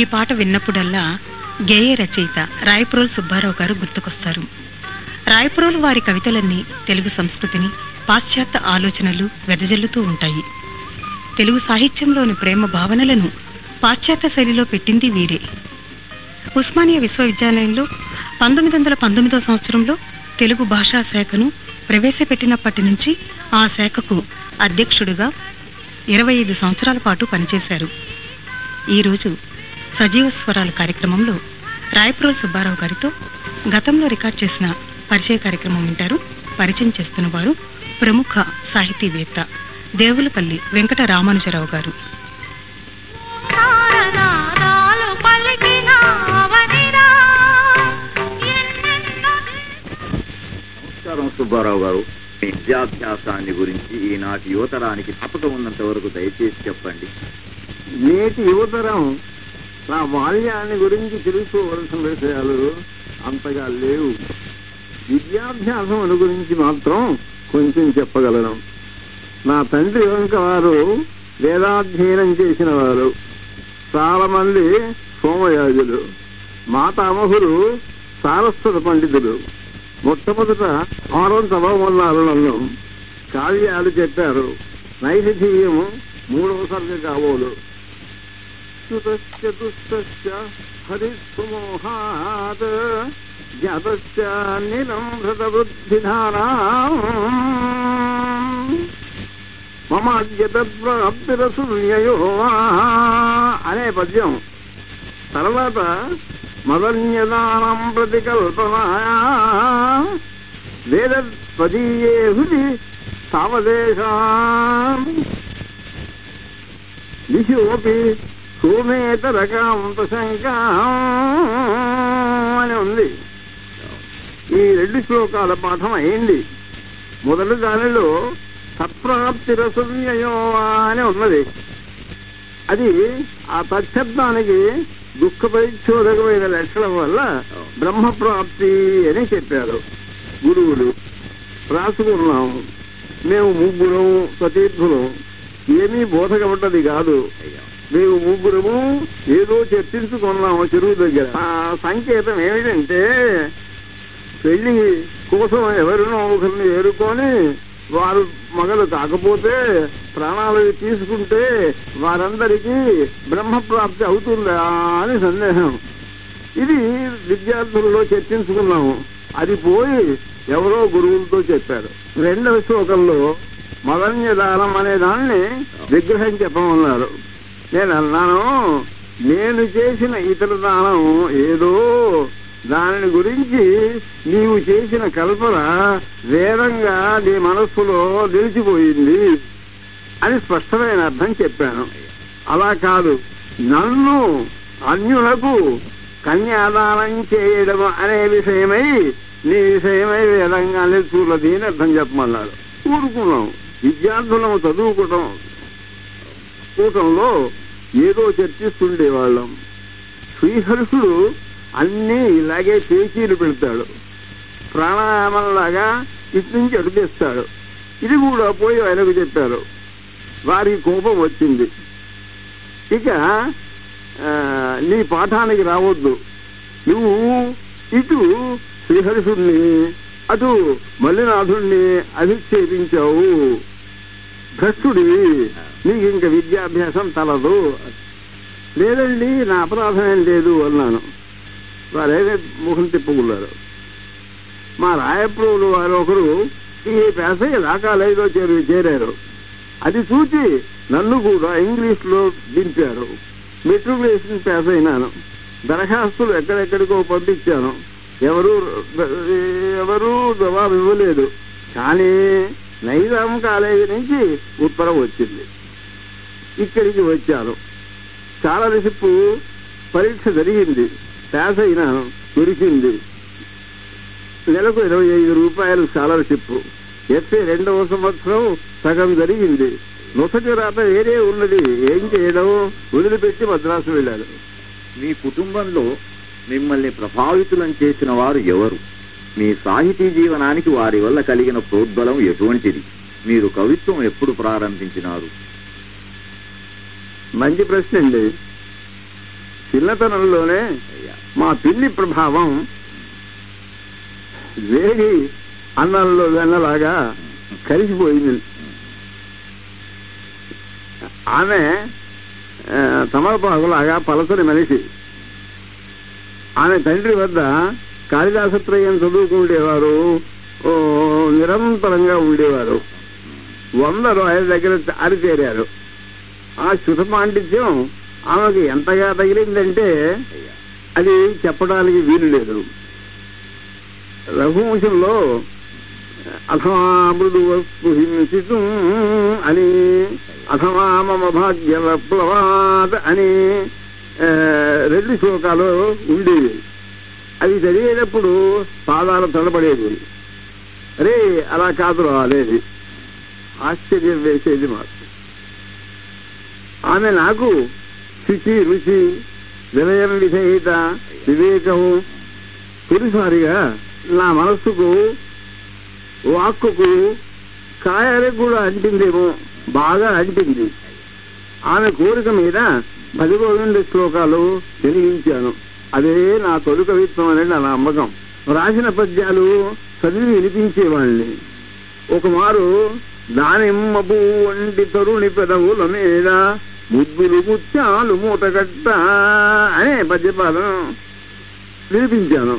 ఈ పాట విన్నప్పుడల్లా గేయ రచయిత రాయప్రోల్ సుబ్బారావు గారు గుర్తుకొస్తారు. రాయప్రోలు వారి కవితలన్నీ తెలుగు సంస్కృతిని పాశ్చాత్య ఆలోచనలు వెదజల్లుతూ ఉంటాయి. తెలుగు సాహిత్యంలోని ప్రేమ భావనలను పాశ్చాత్య శైలిలో పెట్టింది వీరే. ఉస్మానియా విశ్వవిద్యాలయంలో పంతొమ్మిది వందల పంతొమ్మిదో సంవత్సరంలో తెలుగు భాషా శాఖను ప్రవేశపెట్టినప్పటి నుంచి ఆ శాఖకు అధ్యక్షుడుగా ఇరవై ఐదు సంవత్సరాల పాటు పనిచేశారు. ఈరోజు సజీవ స్వరాల కార్యక్రమంలో రాయప్రోల్ సుబ్బారావు గారితో గతంలో రికార్డ్ చేసిన పరిచయ కార్యక్రమం వింటారు. పరిచయం చేస్తున్న వారు ప్రముఖ సాహితీవేత్త దేవులపల్లి వెంకట రామానుజరావు గారు నమస్కారం సుబ్బారావు గారు. విద్యాభ్యాసాన్ని గురించి ఈనాటి యువతరానికి జ్ఞాపకం ఉన్నంత వరకు దయచేసి చెప్పండి. నేటి యువతరం నా బాల్యాన్ని గురించి తెలుసుకోవలసిన విషయాలు అంతగా లేవు. విద్యాభ్యాసం గురించి మాత్రం కొంచెం చెప్పగలను. నా తండ్రి వెనుక వారు వేదాధ్యయనం చేసిన వారు. చాలా మంది సోమయాజులు మాతామహులు సారస్వత పండితులు. మొట్టమొదట ఆరం చదవమన్నారు నన్ను కావ్యాలు చెప్పారు. నైషధీయము మూడవ సర్గ కాబోలు. శ్రుతశ్చ దుష్టశ్చ హరిస్సుమోహాత్ జాతశ్చ నిలంభృత బుద్ధిధారా మమాద్యతప్రాప్తిరసూర్యయో అనే పద్యం తర్వాత మదన్యదానం ప్రతికల్పనాయా వేదత్వదీయే హృది సావదేశా. దిశోపి సోమేతరకాంతశంకా అని ఉంది. ఈ రెండు శ్లోకాల పాఠం అయింది. మొదటి దానిలో సప్రాప్తి రసవ్యయో అని ఉన్నది. అది ఆ తత్శబ్దానికి దుఃఖ పరిశోధకమైన లక్షణం వల్ల బ్రహ్మప్రాప్తి అని చెప్పారు. గురువులు రాసుకున్నాము మేము ముగ్గురం సతీర్థులం. ఏమీ బోధకపడ్డది కాదు. అయ్యా మేము ముగ్గురము ఏదో చర్చించుకున్నాము చెరువు దగ్గర. ఆ సంకేతం ఏమిటంటే పెళ్ళి కోసం ఎవరినో ఒకరిని ఏరుకొని వారు మగలు కాకపోతే ప్రాణాలు తీసుకుంటే వారందరికీ బ్రహ్మప్రాప్తి అవుతుందా అని సందేహం. ఇది విద్యార్థులలో చర్చించుకున్నాము. అది పోయి ఎవరో గురువులతో చెప్పారు. రెండవ శ్లోకంలో మదన్యదానం అనే దాన్ని విగ్రహం చెప్పమన్నారు. నేను అన్నాను నేను చేసిన ఇతర దానం ఏదో దానిని గురించి నీవు చేసిన కల్పన వేదంగా నీ మనస్సులో నిలిచిపోయింది అని స్పష్టమైన అర్థం చెప్పాను. అలా కాదు నన్ను అన్యులకు కన్యాదానం చేయడం అనే విషయమై నీ విషయమై వేదంగా నిలుచున్నది అని అర్థం చెప్పమన్నారు ఊరుకున్నాం. విద్యార్థులను చదువుకోవటం కూటంలో ఏదో చర్చిస్తుండేవాళ్ళం. శ్రీహర్షుడు అన్నీ ఇలాగే పేచీలు పెడతాడు. ప్రాణాయామంలాగా ఇటు నుంచి అడిగేస్తాడు ఇది కూడా పోయి ఆయనకు చెప్పారు. వారికి కోపం వచ్చింది. ఇక నీ పాఠానికి రావద్దు. నువ్వు ఇటు శ్రీహర్షుడిని అటు మల్లినాథుణ్ణి అధిక్షేపించావు. భ్రష్టుడివి నీకు ఇంక విద్యాభ్యాసం తలదు. లేదండి నా అపరాధం ఏం లేదు అన్నాను. వారేదే ముఖం తిప్పుకున్నారు. మా రాయప్రోలు వారు ఒకరు ఈ పేసయ్య దాకా లైలో చేరి చేరారు. అది చూసి నన్ను కూడా ఇంగ్లీష్లో దించారు దింపారు. మెట్రికులేషన్ పేస అయినాను. దరఖాస్తులు ఎక్కడెక్కడికో పంపించాను. ఎవరు ఎవరు జవాబు ఇవ్వలేదు. కానీ నైజాం కాలేజీ నుంచి ఉత్తరం వచ్చింది. ఇక్కడికి వచ్చాను. చాలా రిసిప్పు పరీక్ష జరిగింది. పాస్ అయినాను దొరికింది నెలకు ఇరవై ఐదు రూపాయలు స్కాలర్షిప్ ఎస్ఏ రెండవ సంవత్సరం సగం జరిగింది. నొసటి రాత వేరే ఉన్నది. ఏం చేయడం? వదిలిపెట్టి మద్రాసు వెళ్ళాను. మీ కుటుంబంలో మిమ్మల్ని ప్రభావితులను చేసిన వారు ఎవరు? మీ సాహితీ జీవనానికి వారి వల్ల కలిగిన ప్రోద్బలం ఎటువంటిది? మీరు కవిత్వం ఎప్పుడు ప్రారంభించినారు? మంచి ప్రశ్న అండి. చిన్నతనంలోనే మా పిల్లి ప్రభావం వేడి అన్నంలో వెన్నలాగా కలిసిపోయింది. ఆమె తమలపాకులాగా పలసని మనిషి. ఆమె తండ్రి వద్ద కాళిదాసత్రయం చదువుకుండేవారు నిరంతరంగా ఉండేవారు. వందరు ఆయన దగ్గర అరిచేరారు ఆ శుద్ధ పాండిత్యం ఆమెకు ఎంతగా తగిలిందంటే అది చెప్పడానికి వీలు లేదు. రఘువంశంలో అథమామృదు వస్తు అని అథమామ భాగ్య విప్లవాత్ అని రెండు శ్లోకాలు ఉండేవి. అవి జరిగేటప్పుడు పాదాలు తడబడేది. అరే అలా కాదు రాలేదు ఆశ్చర్యం వేసేది మాకు. ఆమె నాకు శుచి రుచి వినయం విధేయత వివేకము తొలిసారిగా నా మనస్సుకు వాక్కుకు కాయాలకు కూడా అంటిందేమో బాగా అంటింది. ఆమె కోరిక మీద పది గోవింద శ్లోకాలు వెలిగించాను అదే నా తొలి కవిత్వం అనేది నా నమ్మకం. రాసిన పద్యాలు చదివి వినిపించేవాళ్ళని ఒక మారు దానిమ్మ పువ్వు వంటి తరుణి పెదవుల మీద ముద్దులు ముత్యాలు మూటగట్ట అనే పద్యపాదం వినిపించాను.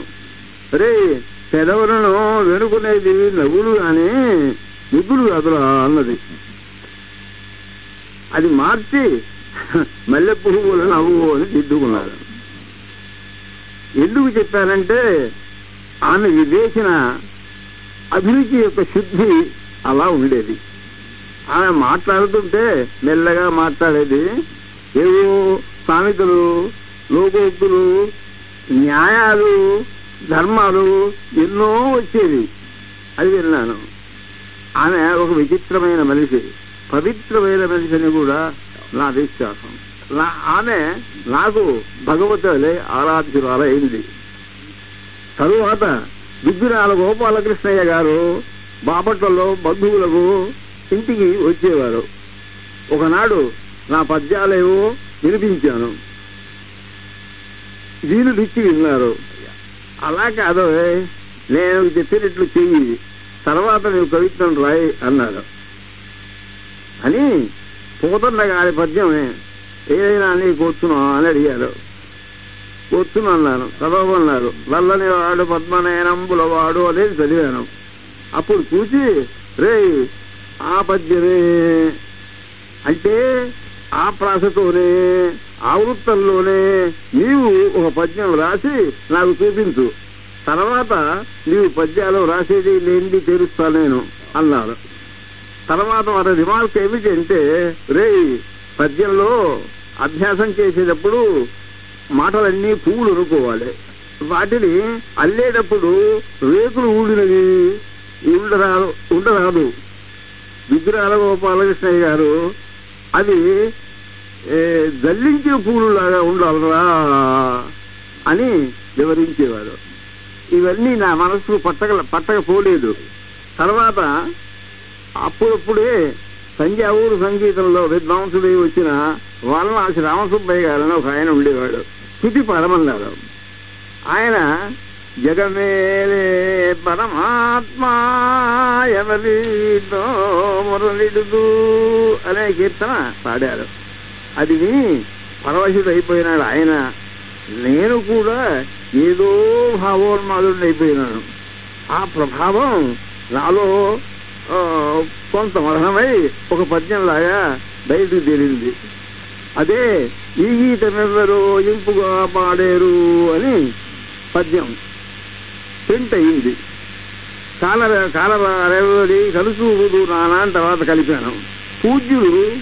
రే పెదవులను వెనుకునేది నవ్వులు కానీ ముద్దులు కాదురా అన్నది. అది మార్చి మల్లె పువ్వుల నవ్వు అని దిద్దుకున్నారు. ఎందుకు చెప్పారంటే ఆమె వివేచన అభిరుచి యొక్క శుద్ధి అలా ఉండేది. ఆమె మాట్లాడుతుంటే మెల్లగా మాట్లాడేది ఏవో సామెతలు లోకోక్తులు న్యాయాలు ధర్మాలు ఎన్నో వచ్చేవి. అది విన్నాను. ఆమె ఒక విచిత్రమైన మనిషి పవిత్రమైన మనిషి అని కూడా నా విశ్వాసం నా ఆమె నాకు భగవతులే ఆరాధ్యురాలైంది తరువాత దుగ్గిరాల గోపాలకృష్ణయ్య గారు బాపట్లలో బంధువులకు ఇంటికి వచ్చేవారు. ఒకనాడు నా పద్యాలేవో వినిపించాను. వీలు ఇచ్చి విన్నారు. అలా కాదు నేను చెప్పినట్లు చెయ్యి. తర్వాత నువ్వు కవిత్వం రాయి అన్నారు అని పోతన్న గారి పద్యమే ఏదైనా నీకు కూర్చున్నా అని అడిగారు. వచ్చును అన్నాను చదవమన్నారు నల్లని వాడు పద్మనయనంబుల వాడు అనేది చదివాను. అప్పుడు చూసి రే ఆ పద్యమే అంటే ఆ ప్రాసతోనే ఆవృత్తంలోనే నీవు ఒక పద్యం రాసి నాకు చూపించు. తర్వాత నీవు పద్యాలు రాసేది లేనిది తెలుస్తా నేను అన్నారు. తర్వాత వారి రిమార్క్ ఏమిటంటే రే పద్యంలో అభ్యాసం చేసేటప్పుడు మాటలన్నీ పువ్వులు అనుకోవాలి వాటిని అల్లేటప్పుడు రేకులు ఊడినవి ఉండరాదు ఉండరాదు. విగ్రహాల గోపాలకృష్ణయ్య గారు అది జల్లించే పూలులాగా ఉండాలరా అని వివరించేవారు. ఇవన్నీ నా మనసుకు పట్టక పట్టకపోలేదు. తర్వాత అప్పుడప్పుడే సంజావూరు సంగీతంలో విద్వాంసుడై వచ్చిన వారణాసి రామసుబ్బయ్య గారని ఒక ఆయన ఉండేవాడు. స్థుతి పరమన్నారు. ఆయన జగమేలే పరమాత్మా ఎవరితో మురళిడుదు అనే కీర్తన పాడారు. అది విని పరవశుడు అయిపోయినాడు ఆయన. నేను కూడా ఏదో భావోన్మాదుడు అయిపోయినాను ఆ ప్రభావం నాలో కొంత మరణమై ఒక పద్యంలాగా బయటకు తేలింది. అదే ఈ గీతమెవ్వరు ఇంపుగా పాడేరు అని పద్యం ప్రింట్ అయింది. కాల కాలరేవడి కలుసుకుదు నానా అని తర్వాత కలిపాను. పూజ్యులు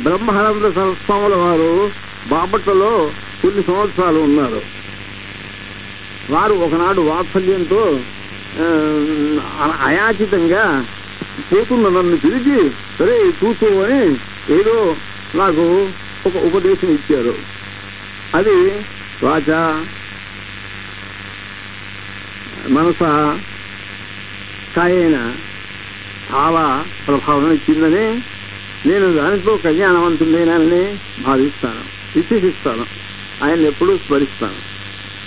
బ్రహ్మానంద సరస్వాముల వారు బాపట్లలో కొన్ని సంవత్సరాలు ఉన్నారు. వారు ఒకనాడు వాత్సల్యంతో అయాచితంగా పోతున్న నన్ను పిలిచి సరే కూర్చో అని ఏదో నాకు ఒక ఉపదేశం ఇచ్చారు. అది వాచ మనస కాయన చాలా ప్రభావం ఇచ్చిందని నేను దానితో కళ్యాణవంతుడైనానని భావిస్తాను విశేషిస్తాను ఆయన ఎప్పుడూ స్మరిస్తాను.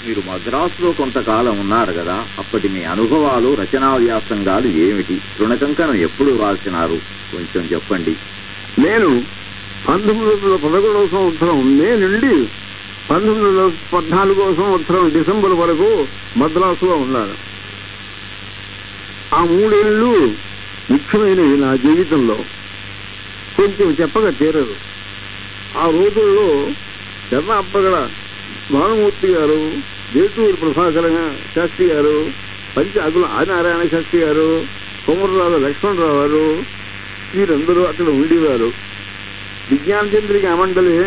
మీరు మద్రాసులో కొంతకాలం ఉన్నారు కదా అప్పటి మీ అనుభవాలు రచనా వ్యాసంగాలు ఏమిటి? తృణకంకణం ఎప్పుడు రాసినారు? కొంచెం చెప్పండి. నేను పంతొమ్మిది వందల పదకొండవ సంవత్సరం మే నుండి పంతొమ్మిది వందల పద్నాలుగో సంవత్సరం డిసెంబర్ వరకు మద్రాసులో ఉన్నాను. ఆ మూడేళ్ళు ముఖ్యమైనవి నా జీవితంలో. కొంచెం చెప్పగా తీరదు. ఆ రోజుల్లో చెర్నాప్పగడ భానుమూర్తి గారు జేతూరు ప్రభాకర శాస్త్రి గారు పంచాకుల ఆదినారాయణ శాస్త్రి గారు కొమరరావు లక్ష్మణరావు గారు వీరందరూ అక్కడ ఉండేవారు. విజ్ఞాన చంద్రిక మండలి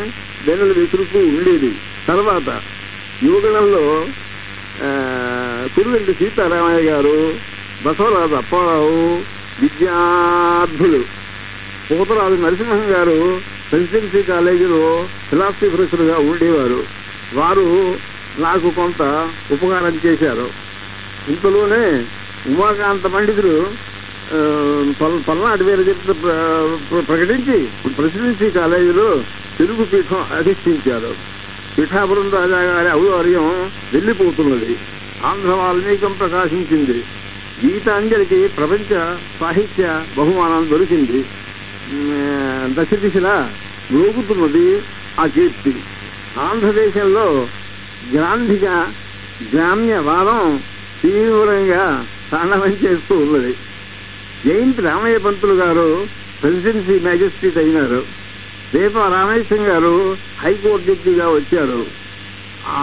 వెనుల విసురుతూ ఉండేది. తర్వాత యువగణంలో ఆ, సీతారామయ్య గారు బసవరాజు అప్పారావు విద్యార్థులు. పోతరాజు నరసింహం గారు ప్రెసిడెన్సీ కాలేజీలో ఫిలాసఫీ ప్రొఫెసర్గా ఉండేవారు. వారు నాకు కొంత ఉపకారం చేశారు. ఇంతలోనే ఉమాకాంత పండితులు ఆ, పల్- పల్నాటి వీర చరిత్ర ప్ర- ప్రకటించి ప్రెసిడెన్సీ కాలేజీలో తెలుగు పీఠం అధిష్ఠించారు. పీఠాపురం రాజా గారి ఔదార్యం వెళ్ళిపోతున్నది. ఆంధ్ర వాల్మీకం ప్రకాశించింది. గీతాంజలికి ప్రపంచ సాహిత్య బహుమానం దొరికింది. దశ దిశలా మ్రోగుతున్నది ఆ కీర్తి. ఆంధ్రదేశంలో గ్రాంధిక గ్రామ్యవాదం తీవ్రంగా తాండవం చేస్తూ ఉన్నది. జయంతి రామయ్య పంతులు గారు ప్రెసిడెన్సీ మ్యాజిస్ట్రేట్ అయినారు. రేప రామేశ్వరం గారు హైకోర్టు జడ్జిగా వచ్చారు. ఆ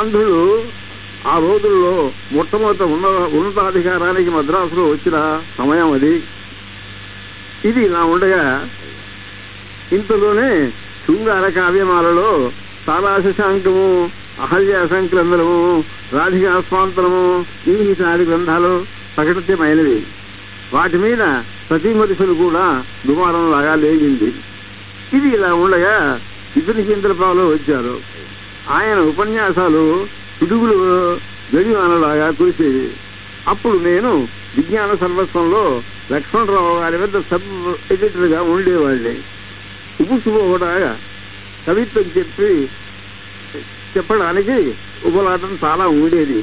ఆంధ్రులు ఆ రోజుల్లో మొట్టమొదట ఉన్న ఉన్నతాధికారానికి మద్రాసులో వచ్చిన సమయం అది. ఇది ఇలా ఉండగా ఇంతలోనే శృంగార కావ్యమాలలో తారాశశాంకము అహల్య సంక్రందనము రాధిక అస్వాంతరము ఇవి ఈసారి గ్రంథాలు ప్రకటితమైనవి వాటి మీద ప్రతిమరుషులు కూడా దుమారం లాగా లేగింది ఇది ఇలా ఉండగా ఇతని చంద్రపాలు వచ్చారు. ఆయన ఉపన్యాసాలు పిడుగులు గడివానలాగా కురిసేవి. అప్పుడు నేను విజ్ఞాన సర్వస్వంలో లక్ష్మణరావు గారి వద్ద సబ్ ఎడిటర్గా ఉండేవాళ్ళని ఉపుసుపోవడాగా కవిత్వం చెప్పి చెప్పడానికి ఉపలాటం చాలా ఉండేది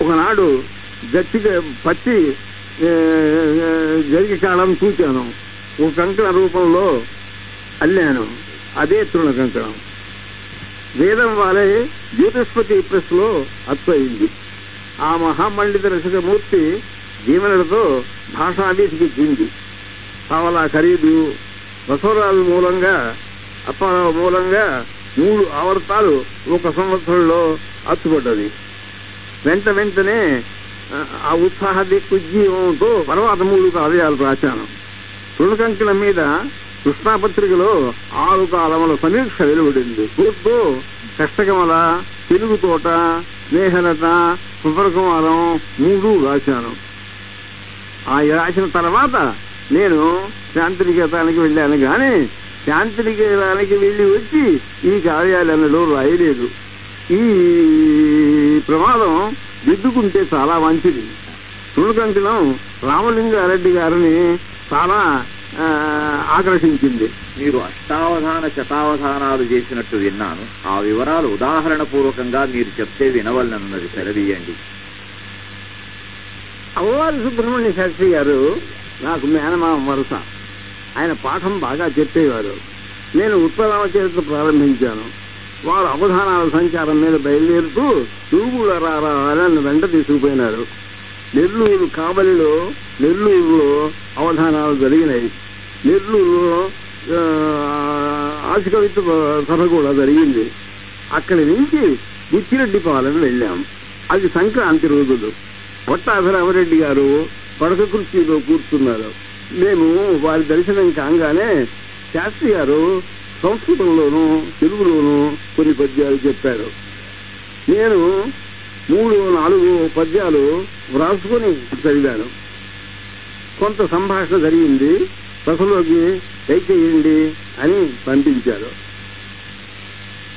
ఒకనాడు గట్టిగ పచ్చి జరిగి కాలం చూచాను. ఒక కంకణ రూపంలో అల్లాను. అదే తృణ కంకణం. వేదం వాలే జ్యోతిష్పతి ప్రెస్లో అత్తయింది ఆ మహామండిత రసికమూర్తి జీవనలతో భాషాభిసిగించింది పావలా ఖరీదు బసవరాజు మూలంగా అప్పారావు మూలంగా మూడు ఆవర్తాలు ఒక సంవత్సరంలో అచ్చుపడ్డది వెంట వెంటనే ఆ, ఉత్సాహ దిక్కుజ్జీవంతో తర్వాత మూడు కావ్యాలు రాశాను. రుణకంకణం మీద కృష్ణాపత్రికలో ఆరు కాలముల సమీక్ష వెలువడింది. తూర్పు కష్టకమల తెలుగు తోట స్నేహలత సుబ్రకుమారం మూడు రాశాను. ఆ రాసిన తర్వాత నేను శాంతినికేతానికి వెళ్ళాను కానీ శాంతినికేతానికి వెళ్ళి వచ్చి ఈ కావ్యాలన్నలో రాయలేదు. ఈ ప్రమాదం దిద్దుకుంటే చాలా మంచిది. తుణకంకిలం రామలింగారెడ్డి గారిని చాలా ఆ, ఆకర్షించింది. మీరు అష్టావధాన శతావధానాలు చేసినట్టు విన్నాను. ఆ వివరాలు ఉదాహరణ పూర్వకంగా మీరు చెప్తే వినవలనన్నది సెలవీయండి అవ్వారి సుబ్రహ్మణ్య శాస్త్రి గారు నాకు మేనమామ వరుస. ఆయన పాఠం బాగా చెప్పేవారు. నేను ఉత్తరామచరిత్ర ప్రారంభించాను. వారు అవధానాల సంచారం మీద బయలుదేరుతూ తూగుల రారా నన్ను వెంట తీసుకుపోయినారు. నెల్లూరు కావలిలో నెల్లూరులో అవధానాలు జరిగినాయి. నెల్లూరులో ఆ, ఆశకవిత్వ సభ కూడా జరిగింది. అక్కడి నుంచి బుచ్చిరెడ్డిపాలెం వెళ్ళాం. అది సంక్రాంతి రోజులు. వట్టాభిరామరెడ్డి గారు పడక కుర్చీలో కూర్చున్నారు. మేము వారి దర్శనం కాగానే శాస్త్రి గారు సంస్కృతంలోనూ తెలుగులోనూ కొన్ని పద్యాలు చెప్పారు. నేను మూడు నాలుగు పద్యాలు వ్రాసుకొని చదివాను. కొంత సంభాషణ జరిగింది బసలోకి దయచేయండి అని పంపించారు.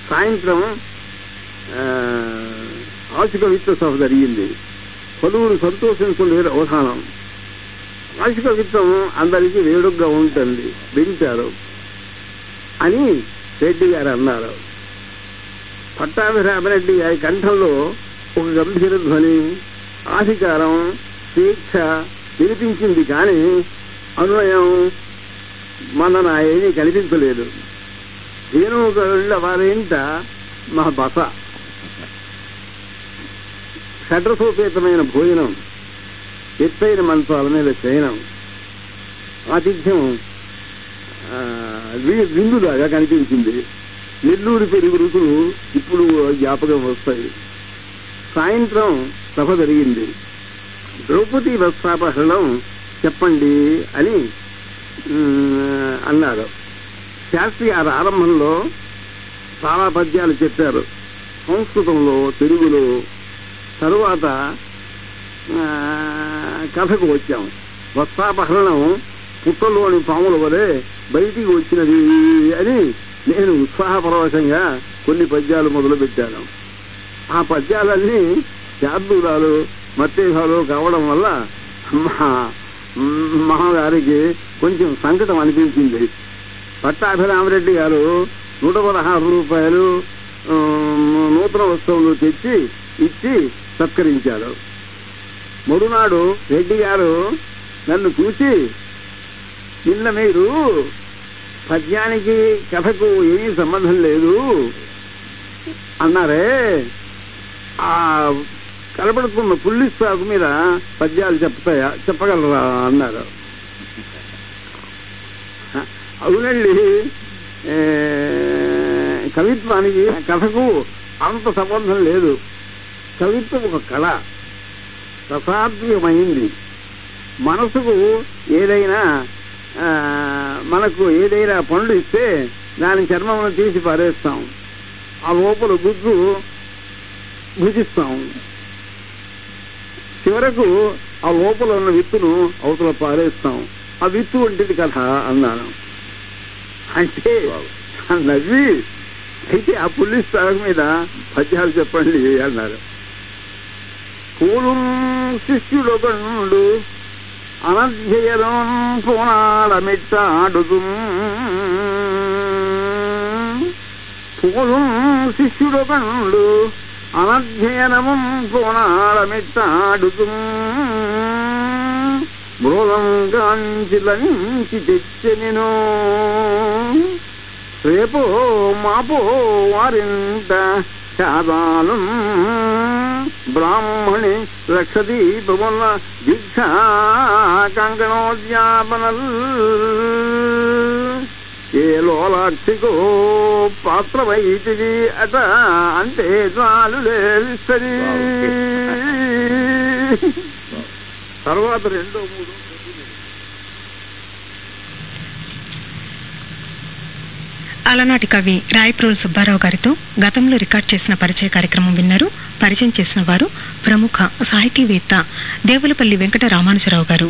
సాయంత్రం ఆర్థిక విత్త సభ జరిగింది. పలువురు సంతోషించుకునే అవధానం ఆశిక విత్తం అందరికీ వేడుగ్గా ఉంటుంది వింటారు అని రెడ్డి గారు అన్నారు. పట్టాభిరామరెడ్డి గారి కంఠంలో ఒక గంభీర ధ్వని ఆధికారం స్వేచ్ఛ వినిపించింది కానీ అనునయం మన ఏమీ కనిపించలేదు. రేణుగళ్ళ వారేంట మా బస. షడ్రసోపేతమైన భోజనం. ఎత్తైన మంచాల మీద శయనం ఆతిథ్యం విందులాగా కనిపించింది. నెల్లూరు పెరుగు రుచులు ఇప్పుడు జ్ఞాపకం వస్తాయి. సాయంత్రం సభ జరిగింది. ద్రౌపది వస్త్రాపహరణం చెప్పండి అని అన్నారు. శాస్త్రి గారు ఆరంభంలో చాలా పద్యాలు చెప్పారు. సంస్కృతంలో తెలుగులో తరువాత కథకు వచ్చాం. వస్త్రాపహరణం పుట్టలోని పాముల వలె బయటికి వచ్చినది అని నేను ఉత్సాహపరవశంగా కొన్ని పద్యాలు మొదలుపెట్టాను. ఆ పద్యాలన్నీ శార్దూలాలు మత్తేహాలు కావడం వల్ల మా మహాగారికి కొంచెం సంకటం అనిపించింది. పట్టాభిరామరెడ్డి గారు నూట పదహారు రూపాయలు నూతన వస్తువులు తెచ్చి ఇచ్చి సత్కరించారు. మరునాడు రెడ్డి గారు నన్ను చూసి నిన్న మీరు పద్యానికి కథకు ఏమీ సంబంధం లేదు అన్నారే. ఆ కనబడుతున్న పుల్లి సాగు మీద పద్యాలు చెప్తాయా? చెప్పగలరా? అన్నారు. అవునండి కవిత్వానికి కథకు అంత సంబంధం లేదు. కవిత్వం ఒక కళ. రసాత్మకమైంది మనసుకు ఏదైనా మనకు ఏదైనా పండు ఇస్తే దాని చర్మమును తీసి పారేస్తాం. ఆ లోపల గుజ్జు భుజిస్తాం. చివరకు ఆ లోపల ఉన్న విత్తును అవతల పారేస్తాం. ఆ విత్తు వంటిది కథ అన్నాను. అంటే నవ్వి అయితే ఆ పుల్లి స్థలం మీద పద్యాలు చెప్పండి అన్నారు. పూలు శిష్యుడొకడు అనధ్యయనం పోనాడమిట్టాడుతు పూలు శిష్యుడొకడు అనధ్యయనము పోనాడమిట్టాడుతు మృగం కాంచిలంచి తెచ్చనిను. రేపో మాపో వారింత శాదాలు బ్రాహ్మణి లక్షదీపముల దీక్షా కంకణోద్యాపనల్ ఏ లోలాక్షికో పాత్రమైతివి అట అంటే చాలు లేస్తది తర్వాత రెండో మూడో అలనాటి కవి రాయప్రోలు సుబ్బారావు గారితో గతంలో రికార్డ్ చేసిన పరిచయ కార్యక్రమం విన్నారు. పరిచయం చేసిన వారు ప్రముఖ సాహితీవేత్త దేవులపల్లి వెంకట రామానుజరావు గారు.